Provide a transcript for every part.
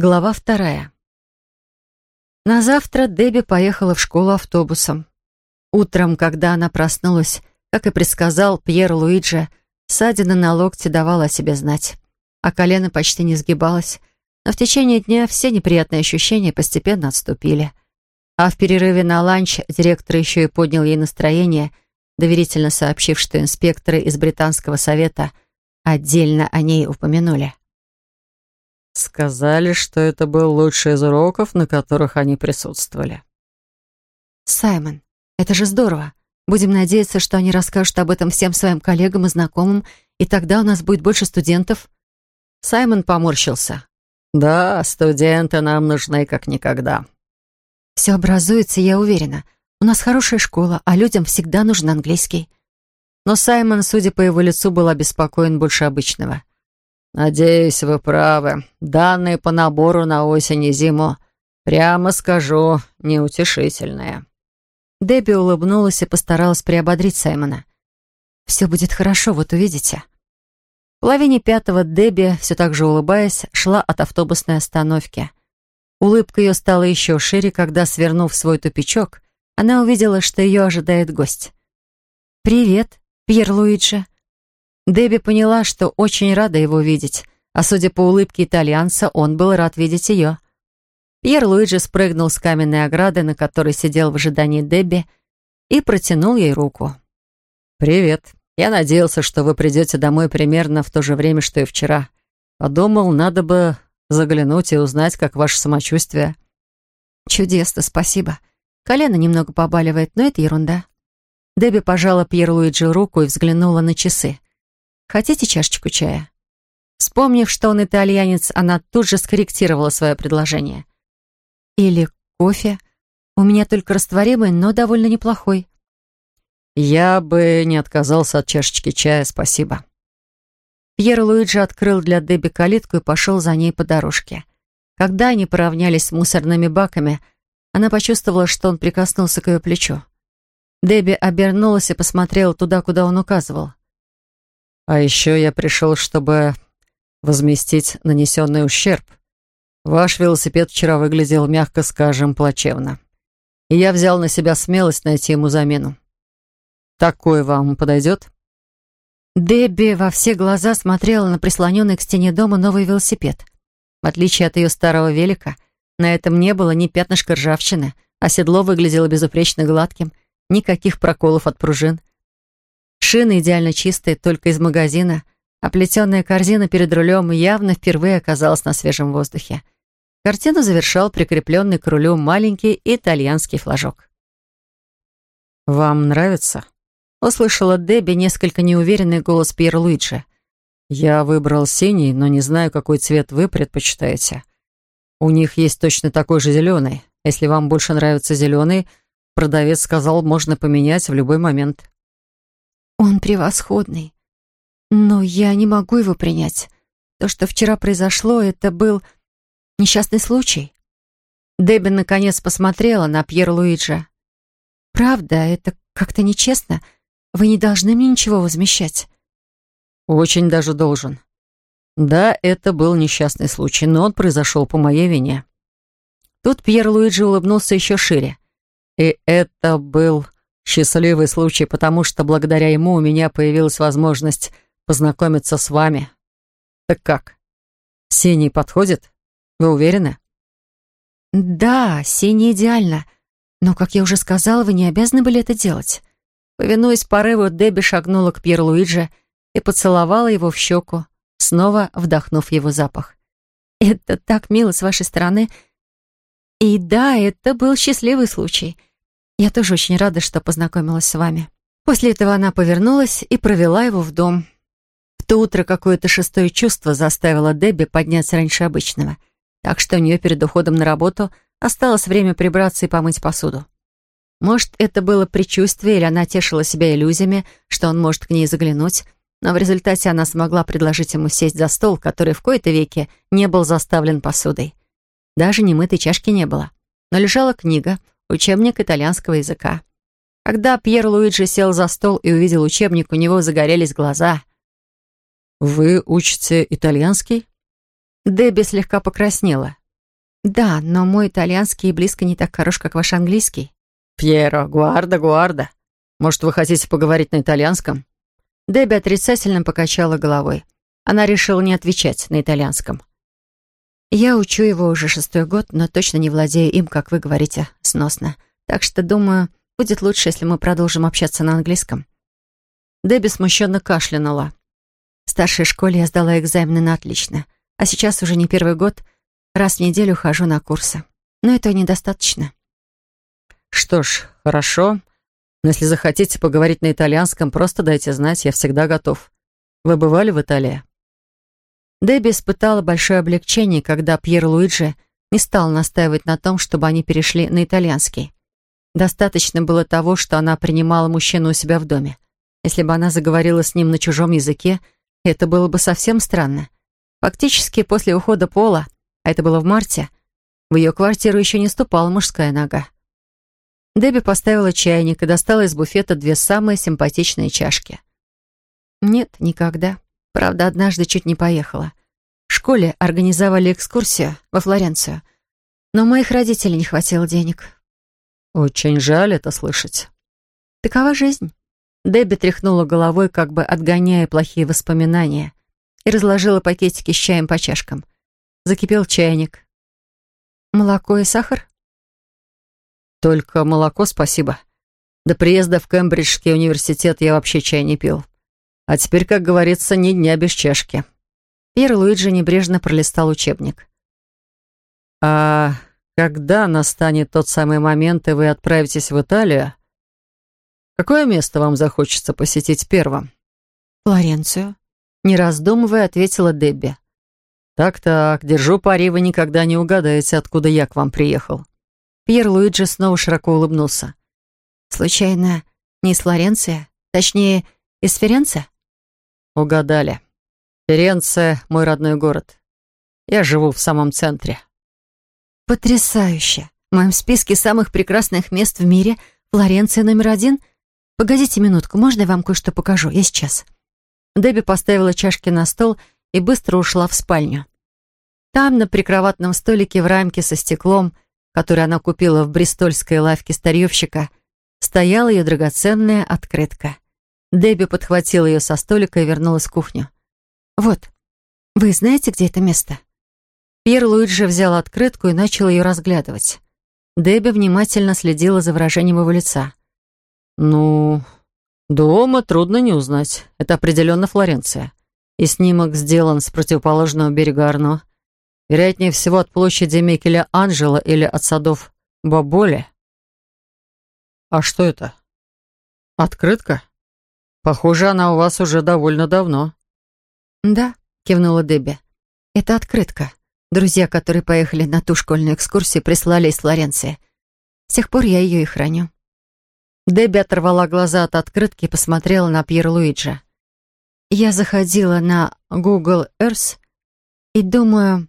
Глава вторая. На завтра Дебби поехала в школу автобусом. Утром, когда она проснулась, как и предсказал Пьер Луиджи, ссадина на локте давала о себе знать, а колено почти не сгибалось, но в течение дня все неприятные ощущения постепенно отступили. А в перерыве на ланч директор еще и поднял ей настроение, доверительно сообщив, что инспекторы из Британского совета отдельно о ней упомянули. Сказали, что это был лучший из уроков, на которых они присутствовали. «Саймон, это же здорово. Будем надеяться, что они расскажут об этом всем своим коллегам и знакомым, и тогда у нас будет больше студентов». Саймон поморщился. «Да, студенты нам нужны как никогда». «Все образуется, я уверена. У нас хорошая школа, а людям всегда нужен английский». Но Саймон, судя по его лицу, был обеспокоен больше обычного. «Надеюсь, вы правы. Данные по набору на осень и зиму, прямо скажу, неутешительные». Дебби улыбнулась и постаралась приободрить Саймона. «Все будет хорошо, вот увидите». В половине пятого Дебби, все так же улыбаясь, шла от автобусной остановки. Улыбка ее стала еще шире, когда, свернув свой тупичок, она увидела, что ее ожидает гость. «Привет, Пьер Луиджи», Дебби поняла, что очень рада его видеть, а судя по улыбке итальянца, он был рад видеть ее. Пьер Луиджи спрыгнул с каменной ограды, на которой сидел в ожидании Дебби, и протянул ей руку. «Привет. Я надеялся, что вы придете домой примерно в то же время, что и вчера. Подумал, надо бы заглянуть и узнать, как ваше самочувствие». «Чудесно, спасибо. Колено немного побаливает, но это ерунда». Дебби пожала Пьер Луиджи руку и взглянула на часы. Хотите чашечку чая?» Вспомнив, что он итальянец, она тут же скорректировала свое предложение. «Или кофе. У меня только растворимый, но довольно неплохой». «Я бы не отказался от чашечки чая, спасибо». Пьер Луиджи открыл для Дебби калитку и пошел за ней по дорожке. Когда они поравнялись с мусорными баками, она почувствовала, что он прикоснулся к ее плечу. Дебби обернулась и посмотрела туда, куда он указывал. А еще я пришел, чтобы возместить нанесенный ущерб. Ваш велосипед вчера выглядел, мягко скажем, плачевно. И я взял на себя смелость найти ему замену. Такой вам подойдет?» Дебби во все глаза смотрела на прислоненный к стене дома новый велосипед. В отличие от ее старого велика, на этом не было ни пятнышка ржавчины, а седло выглядело безупречно гладким, никаких проколов от пружин. Шины идеально чистые, только из магазина, а плетеная корзина перед рулем явно впервые оказалась на свежем воздухе. Картину завершал прикрепленный к рулю маленький итальянский флажок. «Вам нравится?» — услышала Дебби несколько неуверенный голос Пьер Луиджи. «Я выбрал синий, но не знаю, какой цвет вы предпочитаете. У них есть точно такой же зеленый. Если вам больше нравится зеленый, продавец сказал, можно поменять в любой момент». Он превосходный. Но я не могу его принять. То, что вчера произошло, это был несчастный случай. Дебби наконец посмотрела на Пьер Луиджа. «Правда, это как-то нечестно. Вы не должны мне ничего возмещать». «Очень даже должен. Да, это был несчастный случай, но он произошел по моей вине». Тут Пьер Луиджи улыбнулся еще шире. «И это был Счастливый случай, потому что благодаря ему у меня появилась возможность познакомиться с вами. Так как? Синий подходит? Вы уверены? Да, синий идеально. Но, как я уже сказала, вы не обязаны были это делать. Повинуясь порыву, Дебби шагнула к Пьер Луиджи и поцеловала его в щеку, снова вдохнув его запах. «Это так мило с вашей стороны. И да, это был счастливый случай. Я тоже очень рада, что познакомилась с вами». После этого она повернулась и провела его в дом. В то утро какое-то шестое чувство заставило Дебби подняться раньше обычного, так что у нее перед уходом на работу осталось время прибраться и помыть посуду. Может, это было предчувствие, или она тешила себя иллюзиями, что он может к ней заглянуть, но в результате она смогла предложить ему сесть за стол, который в кои-то веке не был заставлен посудой. Даже немытой чашки не было. Но лежала книга — учебник итальянского языка. Когда Пьер Луиджи сел за стол и увидел учебник, у него загорелись глаза. «Вы учите итальянский?» Дебби слегка покраснела. «Да, но мой итальянский близко не так хорош, как ваш английский». «Пьеро, гуарда, гуарда. Может, вы хотите поговорить на итальянском?» Дебби отрицательно покачала головой. Она решила не отвечать на итальянском. «Я учу его уже шестой год, но точно не владею им, как вы говорите, сносно. Так что, думаю, будет лучше, если мы продолжим общаться на английском». Дебби смущенно кашлянула. В старшей школе я сдала экзамены на отлично, а сейчас уже не первый год раз в неделю хожу на курсы. Но этого недостаточно. «Что ж, хорошо. Но если захотите поговорить на итальянском, просто дайте знать, я всегда готов. Вы бывали в Италии?» Дебби испытала большое облегчение, когда Пьер Луиджи не стал настаивать на том, чтобы они перешли на итальянский. Достаточно было того, что она принимала мужчину у себя в доме. Если бы она заговорила с ним на чужом языке, это было бы совсем странно. Фактически, после ухода Пола, а это было в марте, в ее квартиру еще не ступала мужская нога. Дебби поставила чайник и достала из буфета две самые симпатичные чашки. Нет, никогда. Правда, однажды чуть не поехала. В школе организовали экскурсию во Флоренцию, но у моих родителей не хватило денег. Очень жаль это слышать. Такова жизнь. Дебби тряхнула головой, как бы отгоняя плохие воспоминания, и разложила пакетики с чаем по чашкам. Закипел чайник. «Молоко и сахар?» «Только молоко, спасибо. До приезда в Кембриджский университет я вообще чай не пил. А теперь, как говорится, ни дня без чашки». Пьер Луиджи небрежно пролистал учебник. «А когда настанет тот самый момент, и вы отправитесь в Италию, какое место вам захочется посетить первым?» «Флоренцию», — не раздумывая, ответила Дебби. «Так-так, держу пари, вы никогда не угадаете, откуда я к вам приехал». Пьер Луиджи снова широко улыбнулся. «Случайно, не из Флоренции? Точнее, из Ференца?» Угадали. Ференция — мой родной город. Я живу в самом центре. Потрясающе. В моем списке самых прекрасных мест в мире Флоренция номер один. Погодите минутку, можно я вам кое-что покажу? Я сейчас. Дебби поставила чашки на стол и быстро ушла в спальню. Там, на прикроватном столике в рамке со стеклом, который она купила в бристольской лавке старьевщика, стояла ее драгоценная открытка — Дебби подхватила ее со столика и вернулась в кухню. «Вот, вы знаете, где это место?» Пьер Луиджи взял открытку и начал ее разглядывать. Дебби внимательно следила за выражением его лица. «Ну, дома трудно не узнать. Это определенно Флоренция. И снимок сделан с противоположного берега Арно. Вероятнее всего от площади Микеля Анджела или от садов Баболи. А что это? Открытка? Похоже, она у вас уже довольно давно». «Да», — кивнула Дебби. «Это открытка. Друзья, которые поехали на ту школьную экскурсию, прислали из Флоренции. С тех пор я ее и храню». Дебби оторвала глаза от открытки и посмотрела на Пьер Луиджа. «Я заходила на Google Earth и думаю,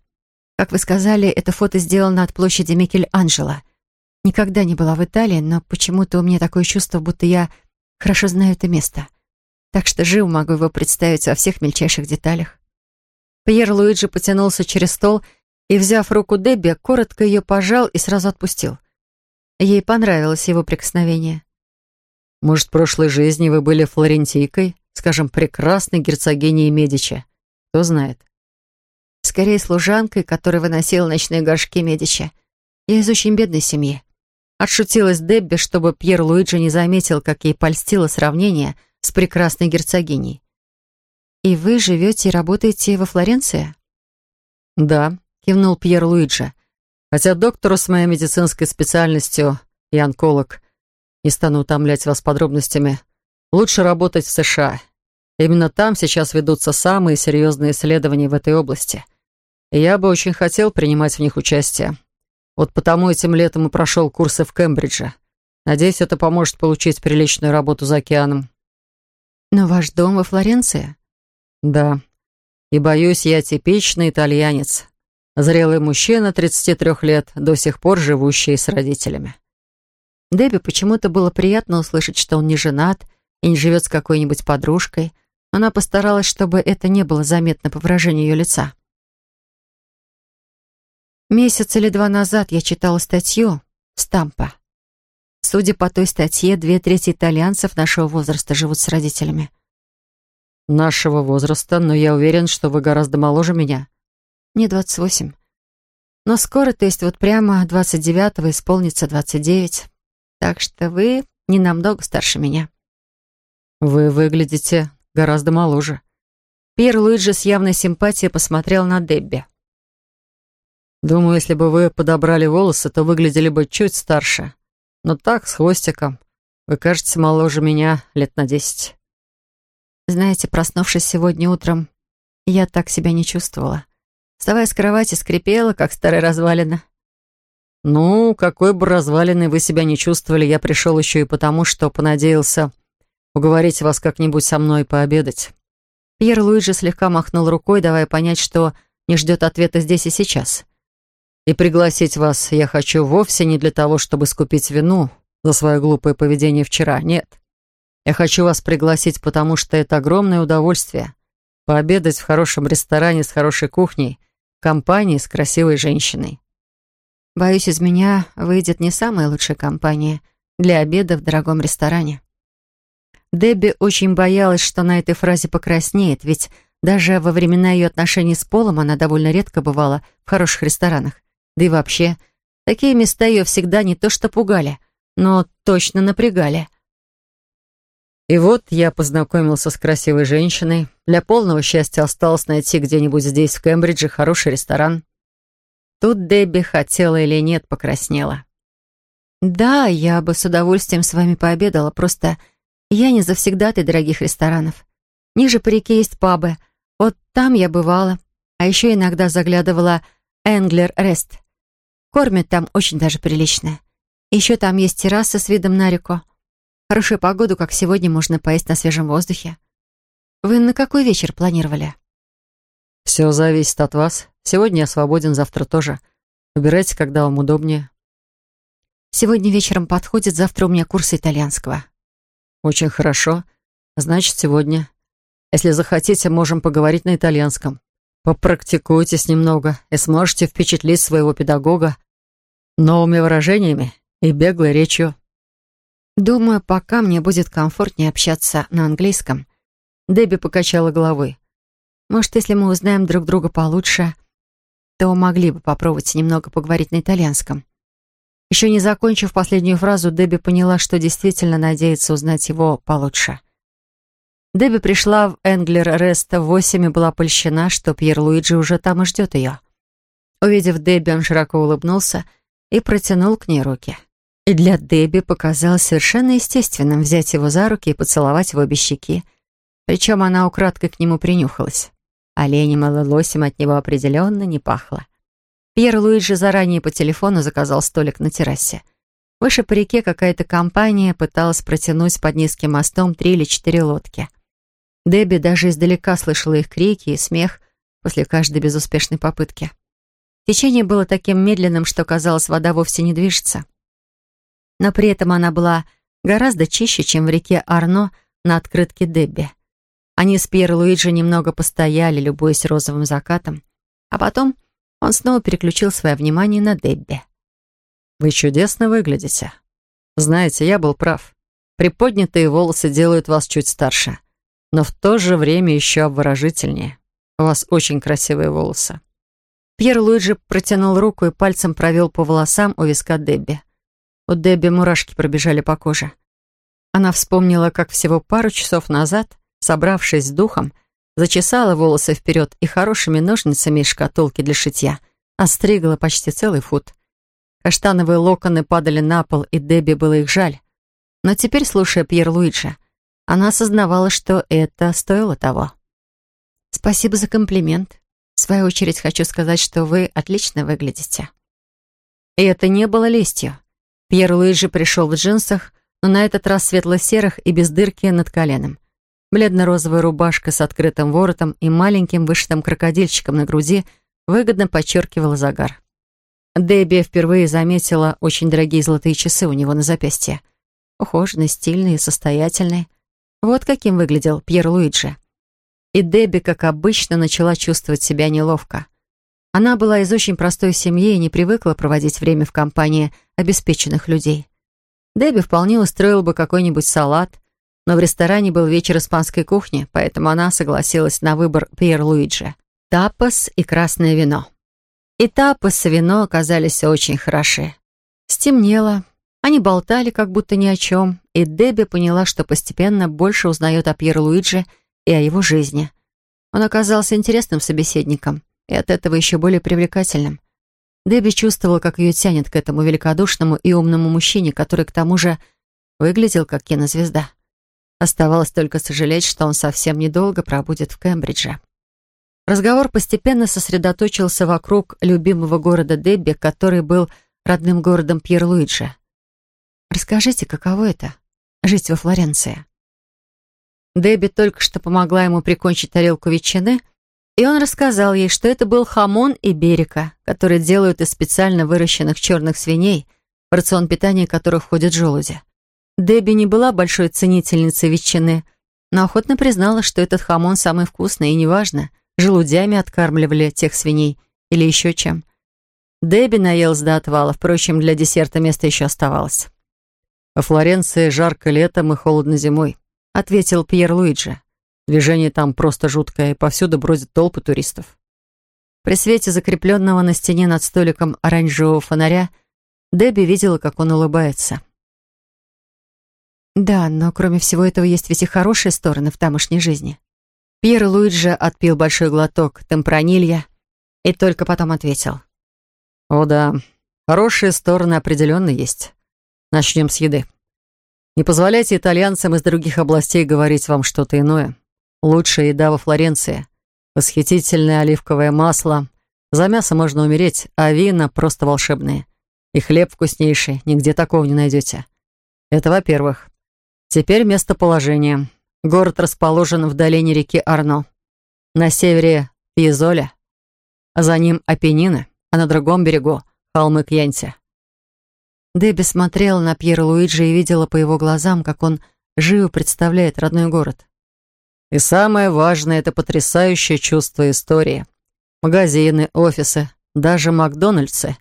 как вы сказали, это фото сделано от площади Микель-Анджело. Никогда не была в Италии, но почему-то у меня такое чувство, будто я хорошо знаю это место так что живо могу его представить во всех мельчайших деталях. Пьер Луиджи потянулся через стол и, взяв руку Дебби, коротко ее пожал и сразу отпустил. Ей понравилось его прикосновение. «Может, в прошлой жизни вы были флорентийкой, скажем, прекрасной герцогиней Медичи? Кто знает?» «Скорее, служанкой, которая выносила ночные горшки Медичи. Я из очень бедной семьи». Отшутилась Дебби, чтобы Пьер Луиджи не заметил, как ей польстило сравнение — с прекрасной герцогиней. «И вы живете и работаете во Флоренции?» «Да», — кивнул Пьер Луиджи. «Хотя доктору с моей медицинской специальностью, я онколог, не стану утомлять вас подробностями, лучше работать в США. Именно там сейчас ведутся самые серьезные исследования в этой области. И я бы очень хотел принимать в них участие. Вот потому этим летом и прошел курсы в Кембридже. Надеюсь, это поможет получить приличную работу за океаном. «Но ваш дом во Флоренции?» «Да. И, боюсь, я типичный итальянец. Зрелый мужчина 33 лет, до сих пор живущий с родителями». Дебби почему-то было приятно услышать, что он не женат и не живет с какой-нибудь подружкой. Она постаралась, чтобы это не было заметно по выражению ее лица. Месяц или два назад я читала статью Стампа. Судя по той статье, две трети итальянцев нашего возраста живут с родителями. Нашего возраста, но я уверен, что вы гораздо моложе меня. Мне 28. Но скоро, то есть вот прямо 29-го исполнится 29. Так что вы не намного старше меня. Вы выглядите гораздо моложе. Пьер Луиджи с явной симпатией посмотрел на Дебби. Думаю, если бы вы подобрали волосы, то выглядели бы чуть старше. Но так, с хвостиком. Вы кажете моложе меня лет на десять. Знаете, проснувшись сегодня утром, я так себя не чувствовала. Вставая с кровати, скрипела, как старая развалина. «Ну, какой бы развалиной вы себя не чувствовали, я пришел еще и потому, что понадеялся уговорить вас как-нибудь со мной пообедать». Пьер Луиджи слегка махнул рукой, давая понять, что не ждет ответа здесь и сейчас. И пригласить вас я хочу вовсе не для того, чтобы скупить вину за свое глупое поведение вчера. Нет. Я хочу вас пригласить, потому что это огромное удовольствие. Пообедать в хорошем ресторане с хорошей кухней, в компании с красивой женщиной. Боюсь, из меня выйдет не самая лучшая компания для обеда в дорогом ресторане. Дебби очень боялась, что на этой фразе покраснеет, ведь даже во времена ее отношений с Полом она довольно редко бывала в хороших ресторанах. Да и вообще, такие места ее всегда не то что пугали, но точно напрягали. И вот я познакомился с красивой женщиной. Для полного счастья осталось найти где-нибудь здесь, в Кембридже, хороший ресторан. Тут Дебби, хотела или нет, покраснела. «Да, я бы с удовольствием с вами пообедала, просто я не завсегдатай дорогих ресторанов. Ниже по реке есть пабы, вот там я бывала, а еще иногда заглядывала Энглер Рест. Кормят там очень даже прилично. Еще там есть терраса с видом на реку. Хорошую погоду, как сегодня, можно поесть на свежем воздухе. Вы на какой вечер планировали? Все зависит от вас. Сегодня я свободен, завтра тоже. Выбирайте, когда вам удобнее. Сегодня вечером подходит, завтра у меня курсы итальянского. Очень хорошо. Значит, сегодня. Если захотите, можем поговорить на итальянском. Попрактикуйтесь немного и сможете впечатлить своего педагога новыми выражениями и беглой речью. Думаю, пока мне будет комфортнее общаться на английском. Дебби покачала головой. Может, если мы узнаем друг друга получше, то могли бы попробовать немного поговорить на итальянском. Еще не закончив последнюю фразу, Дебби поняла, что действительно надеется узнать его получше. Дебби пришла в Энглер Реста в восемь и была польщена, что Пьер Луиджи уже там и ждет ее. Увидев Дебби, он широко улыбнулся и протянул к ней руки. И для Дебби показалось совершенно естественным взять его за руки и поцеловать в обе щеки. Причем она украдкой к нему принюхалась. Оленем и лосем от него определенно не пахло. Пьер Луиджи заранее по телефону заказал столик на террасе. Выше по реке какая-то компания пыталась протянуть под низким мостом три или четыре лодки. Дебби даже издалека слышала их крики и смех после каждой безуспешной попытки. Течение было таким медленным, что, казалось, вода вовсе не движется. Но при этом она была гораздо чище, чем в реке Арно на открытке Дебби. Они с Пьер Луиджи немного постояли, любуясь розовым закатом, а потом он снова переключил свое внимание на Дебби. «Вы чудесно выглядите. Знаете, я был прав. Приподнятые волосы делают вас чуть старше но в то же время еще обворожительнее. У вас очень красивые волосы». Пьер Луиджи протянул руку и пальцем провел по волосам у виска Дебби. У Дебби мурашки пробежали по коже. Она вспомнила, как всего пару часов назад, собравшись с духом, зачесала волосы вперед и хорошими ножницами из шкатулки для шитья остригла почти целый фут. Каштановые локоны падали на пол, и Дебби было их жаль. Но теперь, слушая Пьер Луиджи, она осознавала, что это стоило того. «Спасибо за комплимент. В свою очередь хочу сказать, что вы отлично выглядите». И это не было лестью. Пьер Луиджи пришел в джинсах, но на этот раз светло-серых и без дырки над коленом. Бледно-розовая рубашка с открытым воротом и маленьким вышитым крокодильчиком на груди выгодно подчеркивала загар. Дебби впервые заметила очень дорогие золотые часы у него на запястье. Ухоженный, стильный и состоятельный. Вот каким выглядел Пьер Луиджи. И Дебби, как обычно, начала чувствовать себя неловко. Она была из очень простой семьи и не привыкла проводить время в компании обеспеченных людей. Дебби вполне устроил бы какой-нибудь салат, но в ресторане был вечер испанской кухни, поэтому она согласилась на выбор Пьер Луиджи — тапос и красное вино. И тапос и вино оказались очень хороши. Стемнело, они болтали как будто ни о чем, и Дебби поняла, что постепенно больше узнает о Пьер Луиджи и о его жизни. Он оказался интересным собеседником и от этого еще более привлекательным. Дебби чувствовала, как ее тянет к этому великодушному и умному мужчине, который, к тому же, выглядел как кинозвезда. Оставалось только сожалеть, что он совсем недолго пробудет в Кембридже. Разговор постепенно сосредоточился вокруг любимого города Дебби, который был родным городом Пьер-Луиджи. «Расскажите, каково это — жить во Флоренции?» Дебби только что помогла ему прикончить тарелку ветчины, и он рассказал ей, что это был хамон и берика, которые делают из специально выращенных черных свиней, в рацион питания которых входят желуди. Дебби не была большой ценительницей ветчины, но охотно признала, что этот хамон самый вкусный, и неважно, желудями откармливали тех свиней или еще чем. Дебби наелась до отвала, впрочем, для десерта место еще оставалось. «Во Флоренции жарко летом и холодно зимой», — ответил Пьер Луиджи. «Движение там просто жуткое, и повсюду бродят толпы туристов». При свете закрепленного на стене над столиком оранжевого фонаря Дебби видела, как он улыбается. Да, но кроме всего этого есть ведь и хорошие стороны в тамошней жизни. Пьер Луиджи отпил большой глоток темпранилья и только потом ответил. «О да, хорошие стороны определенно есть. Начнем с еды. Не позволяйте итальянцам из других областей говорить вам что-то иное. Лучшая еда во Флоренции. Восхитительное оливковое масло. За мясо можно умереть, а вина просто волшебные. И хлеб вкуснейший, нигде такого не найдете. Это во-первых. Теперь местоположение. Город расположен в долине реки Арно. На севере Пьезоля, а за ним Апеннины, а на другом берегу холмы Кьянти. Дебби смотрела на Пьера Луиджи и видела по его глазам, как он живо представляет родной город. И самое важное — это потрясающее чувство истории. Магазины, офисы, даже Макдональдсы.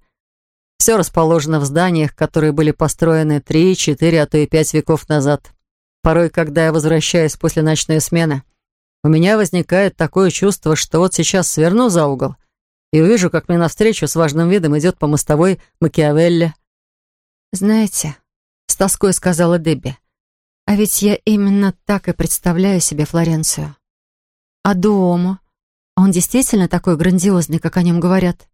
Все расположено в зданиях, которые были построены три, четыре, а то и пять веков назад. Порой, когда я возвращаюсь после ночной смены, у меня возникает такое чувство, что вот сейчас сверну за угол и увижу, как мне навстречу с важным видом идет по мостовой Макиавелли. «Знаете», — с тоской сказала Дебби, «а ведь я именно так и представляю себе Флоренцию. А Дуомо? Он действительно такой грандиозный, как о нем говорят?»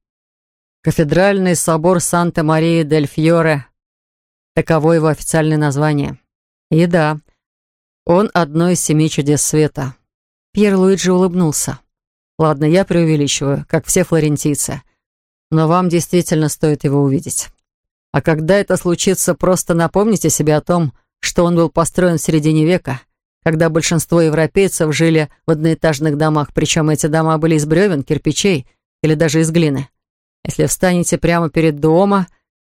«Кафедральный собор Санта-Марии-дель-Фьоре. Таково его официальное название. И да, он одно из семи чудес света. Пьер Луиджи улыбнулся. Ладно, я преувеличиваю, как все флорентийцы. Но вам действительно стоит его увидеть. А когда это случится, просто напомните себе о том, что он был построен в середине века, когда большинство европейцев жили в одноэтажных домах, причем эти дома были из бревен, кирпичей или даже из глины. Если встанете прямо перед домом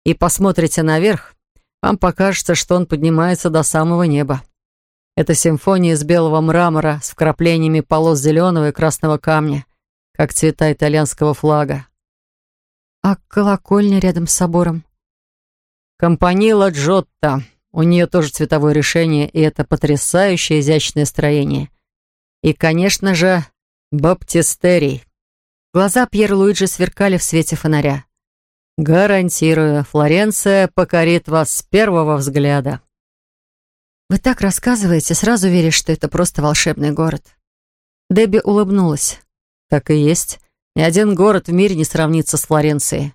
и посмотрите наверх, вам покажется, что он поднимается до самого неба. Это симфония из белого мрамора с вкраплениями полос зеленого и красного камня, как цвета итальянского флага. А колокольня рядом с собором? Компанила Джотто. У нее тоже цветовое решение, и это потрясающее изящное строение. И, конечно же, баптистерий. Глаза Пьер Луиджи сверкали в свете фонаря. Гарантирую, Флоренция покорит вас с первого взгляда. Вы так рассказываете, сразу веришь, что это просто волшебный город. Дебби улыбнулась. Так и есть. Ни один город в мире не сравнится с Флоренцией.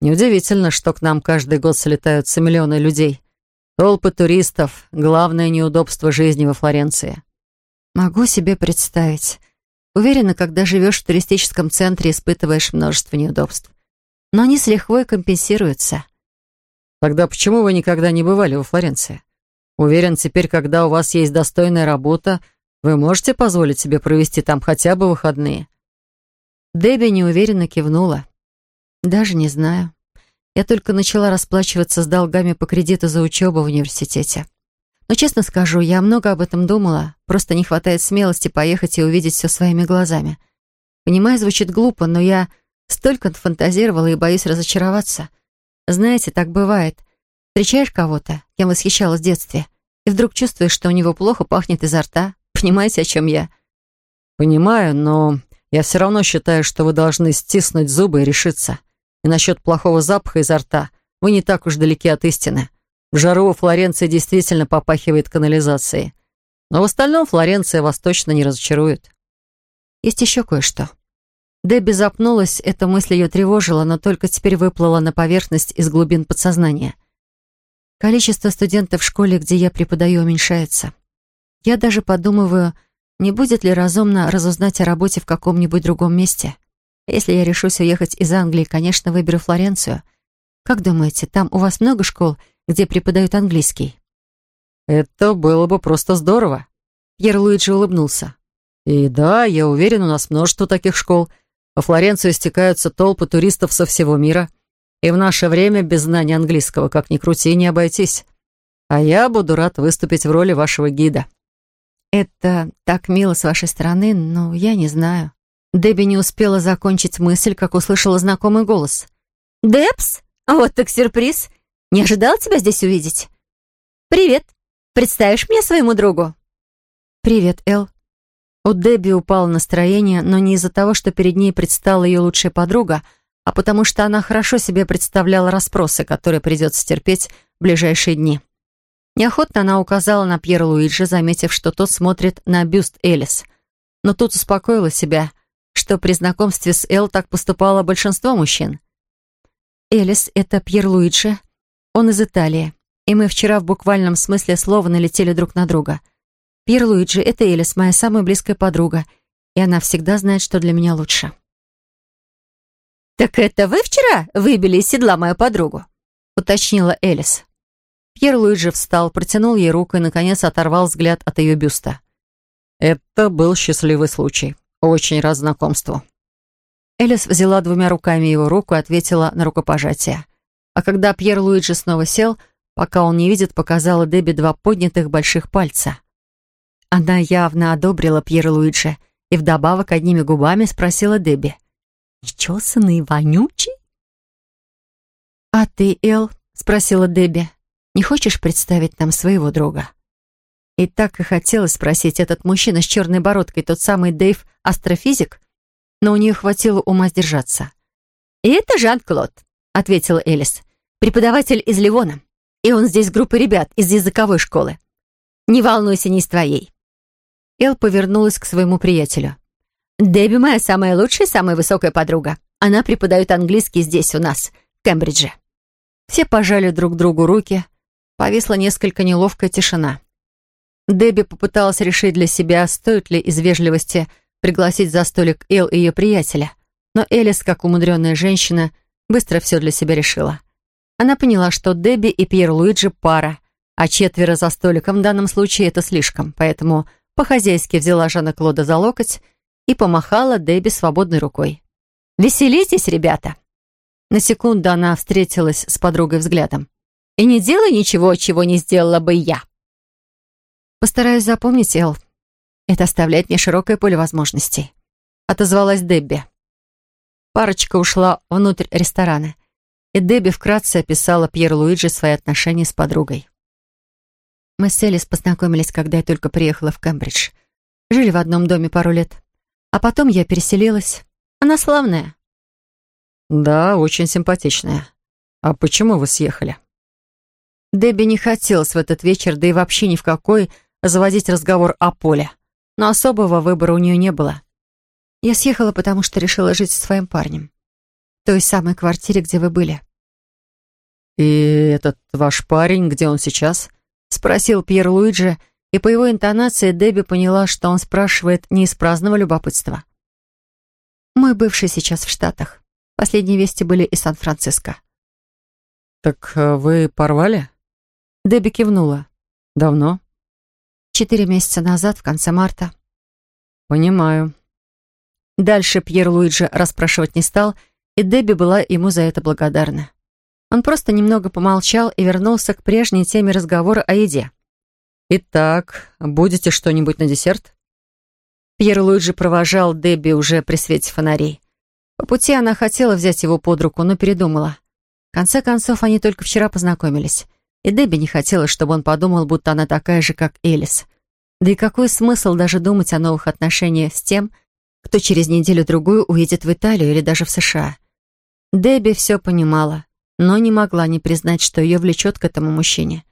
Неудивительно, что к нам каждый год слетаются миллионы людей. Толпы туристов — главное неудобство жизни во Флоренции. Могу себе представить. Уверена, когда живешь в туристическом центре, испытываешь множество неудобств. Но они с лихвой компенсируются. Тогда почему вы никогда не бывали во Флоренции? Уверен, теперь, когда у вас есть достойная работа, вы можете позволить себе провести там хотя бы выходные». Дебби неуверенно кивнула. «Даже не знаю. Я только начала расплачиваться с долгами по кредиту за учебу в университете. Но, честно скажу, я много об этом думала, просто не хватает смелости поехать и увидеть все своими глазами. Понимаю, звучит глупо, но я Столько фантазировала и боюсь разочароваться. Знаете, так бывает. Встречаешь кого-то, кем восхищалась в детстве, и вдруг чувствуешь, что у него плохо пахнет изо рта. Понимаете, о чем я? Понимаю, но я все равно считаю, что вы должны стиснуть зубы и решиться. И насчет плохого запаха изо рта вы не так уж далеки от истины. В жару Флоренция действительно попахивает канализацией. Но в остальном Флоренция вас точно не разочарует. Есть еще кое-что. Дебби запнулась, эта мысль ее тревожила, но только теперь выплыла на поверхность из глубин подсознания. Количество студентов в школе, где я преподаю, уменьшается. Я даже подумываю, не будет ли разумно разузнать о работе в каком-нибудь другом месте. Если я решусь уехать из Англии, конечно, выберу Флоренцию. Как думаете, там у вас много школ, где преподают английский?» «Это было бы просто здорово», — Пьер Луиджи улыбнулся. «И да, я уверен, у нас множество таких школ. Во Флоренцию стекаются толпы туристов со всего мира. И в наше время без знания английского, как ни крути, не обойтись. А я буду рад выступить в роли вашего гида». «Это так мило с вашей стороны, но я не знаю». Дебби не успела закончить мысль, как услышала знакомый голос. «Дебс? Вот так сюрприз. Не ожидал тебя здесь увидеть. Привет. Представишь мне своему другу?» «Привет, Эл». У Дебби упало настроение, но не из-за того, что перед ней предстала ее лучшая подруга, а потому что она хорошо себе представляла расспросы, которые придется терпеть в ближайшие дни. Неохотно она указала на Пьера Луиджи, заметив, что тот смотрит на бюст Элис. Но тут успокоила себя, что при знакомстве с Эл так поступало большинство мужчин. Элис — это Пьер Луиджи. Он из Италии. И мы вчера в буквальном смысле слова налетели друг на друга. Пьер Луиджи — это Элис, моя самая близкая подруга. И она всегда знает, что для меня лучше. «Так это вы вчера выбили из седла мою подругу?» — уточнила Элис. Пьер Луиджи встал, протянул ей руку и, наконец, оторвал взгляд от ее бюста. «Это был счастливый случай. Очень рад знакомству». Элис взяла двумя руками его руку и ответила на рукопожатие. А когда Пьер Луиджи снова сел, пока он не видит, показала Дебби два поднятых больших пальца. Она явно одобрила Пьера Луиджи и вдобавок одними губами спросила Дебби. «Нечесанный, вонючий?» «А ты, Эл?» — спросила Дебби. Не хочешь представить нам своего друга?» И так и хотелось спросить, этот мужчина с черной бородкой, тот самый Дэйв, астрофизик? Но у нее хватило ума сдержаться. «И это Жан-Клод», — ответила Элис, «преподаватель из Ливона. И он здесь с группой ребят из языковой школы. Не волнуйся, не с твоей». Эл повернулась к своему приятелю. «Дебби моя самая лучшая, самая высокая подруга. Она преподает английский здесь у нас, в Кембридже». Все пожали друг другу руки, — Повисла несколько неловкая тишина. Дебби попыталась решить для себя, стоит ли из вежливости пригласить за столик Эл и ее приятеля. Но Элис, как умудренная женщина, быстро все для себя решила. Она поняла, что Дебби и Пьер Луиджи пара, а четверо за столиком в данном случае это слишком, поэтому по-хозяйски взяла Жана Клода за локоть и помахала Дебби свободной рукой. «Веселитесь, ребята!» На секунду она встретилась с подругой взглядом. И не делай ничего, чего не сделала бы я. Постараюсь запомнить, Эл. Это оставляет мне широкое поле возможностей. Отозвалась Дебби. Парочка ушла внутрь ресторана, и Дебби вкратце описала Пьер Луиджи свои отношения с подругой. Мы с Элис познакомились, когда я только приехала в Кембридж. Жили в одном доме пару лет. А потом я переселилась. Она славная. Да, очень симпатичная. А почему вы съехали? Дебби не хотелось в этот вечер, да и вообще ни в какой, заводить разговор о Поле. Но особого выбора у нее не было. Я съехала, потому что решила жить со своим парнем. В той самой квартире, где вы были. «И этот ваш парень, где он сейчас?» — спросил Пьер Луиджи, и по его интонации Дебби поняла, что он спрашивает не из праздного любопытства. «Мой бывший сейчас в Штатах. Последние вести были из Сан-Франциско». «Так э, вы порвали?» Дебби кивнула. «Давно?» «Четыре месяца назад, в конце марта». «Понимаю». Дальше Пьер Луиджи расспрашивать не стал, и Дебби была ему за это благодарна. Он просто немного помолчал и вернулся к прежней теме разговора о еде. «Итак, будете что-нибудь на десерт?» Пьер Луиджи провожал Дебби уже при свете фонарей. По пути она хотела взять его под руку, но передумала. В конце концов, они только вчера познакомились, и Дебби не хотела, чтобы он подумал, будто она такая же, как Элис. Да и какой смысл даже думать о новых отношениях с тем, кто через неделю-другую уедет в Италию или даже в США. Дебби все понимала, но не могла не признать, что ее влечет к этому мужчине.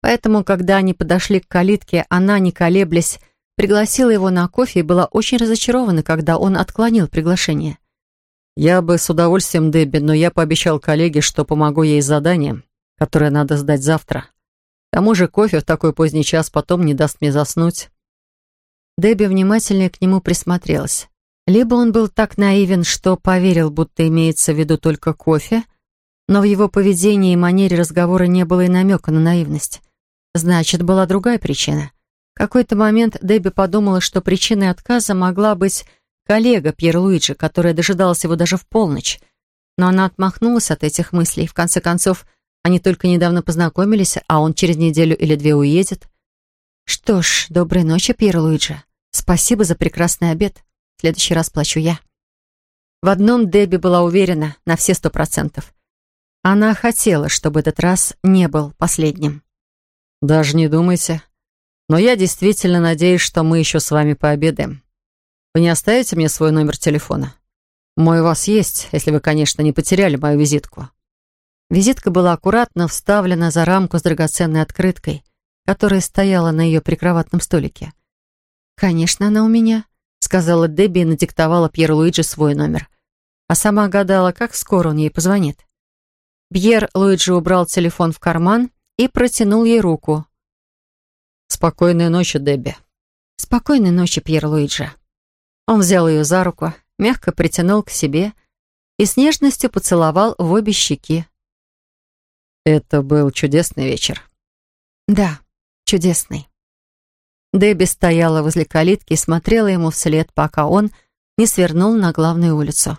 Поэтому, когда они подошли к калитке, она, не колеблясь, пригласила его на кофе и была очень разочарована, когда он отклонил приглашение. «Я бы с удовольствием, Дебби, но я пообещал коллеге, что помогу ей с заданием, которое надо сдать завтра. К тому же кофе в такой поздний час потом не даст мне заснуть». Дебби внимательнее к нему присмотрелась. Либо он был так наивен, что поверил, будто имеется в виду только кофе, но в его поведении и манере разговора не было и намека на наивность. Значит, была другая причина. В какой-то момент Дебби подумала, что причиной отказа могла быть коллега Пьер Луиджи, которая дожидалась его даже в полночь. Но она отмахнулась от этих мыслей. В конце концов, они только недавно познакомились, а он через неделю или две уедет. Что ж, доброй ночи, Пьер Луиджи. Спасибо за прекрасный обед. В следующий раз плачу я. В одном Дебби была уверена на все сто процентов. Она хотела, чтобы этот раз не был последним. «Даже не думайте. Но я действительно надеюсь, что мы еще с вами пообедаем. Вы не оставите мне свой номер телефона? Мой у вас есть, если вы, конечно, не потеряли мою визитку». Визитка была аккуратно вставлена за рамку с драгоценной открыткой, которая стояла на ее прикроватном столике. «Конечно, она у меня», — сказала Дебби и надиктовала Пьеру Луиджи свой номер. А сама гадала, как скоро он ей позвонит. Пьер Луиджи убрал телефон в карман и протянул ей руку. «Спокойной ночи, Дебби». «Спокойной ночи, Пьер Луиджи». Он взял ее за руку, мягко притянул к себе и с нежностью поцеловал в обе щеки. «Это был чудесный вечер». «Да, чудесный». Дебби стояла возле калитки и смотрела ему вслед, пока он не свернул на главную улицу.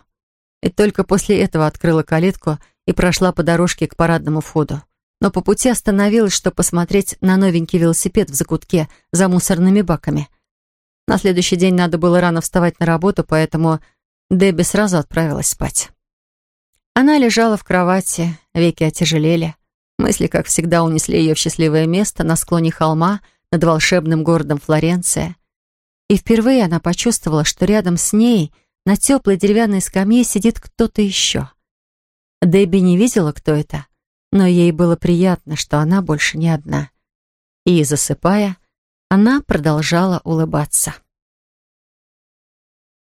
И только после этого открыла калитку и прошла по дорожке к парадному входу. Но по пути остановилась, чтобы посмотреть на новенький велосипед в закутке за мусорными баками. На следующий день надо было рано вставать на работу, поэтому Дебби сразу отправилась спать. Она лежала в кровати, веки отяжелели. Мысли, как всегда, унесли ее в счастливое место на склоне холма — над волшебным городом Флоренция. И впервые она почувствовала, что рядом с ней на теплой деревянной скамье сидит кто-то еще. Дебби не видела, кто это, но ей было приятно, что она больше не одна. И, засыпая, она продолжала улыбаться.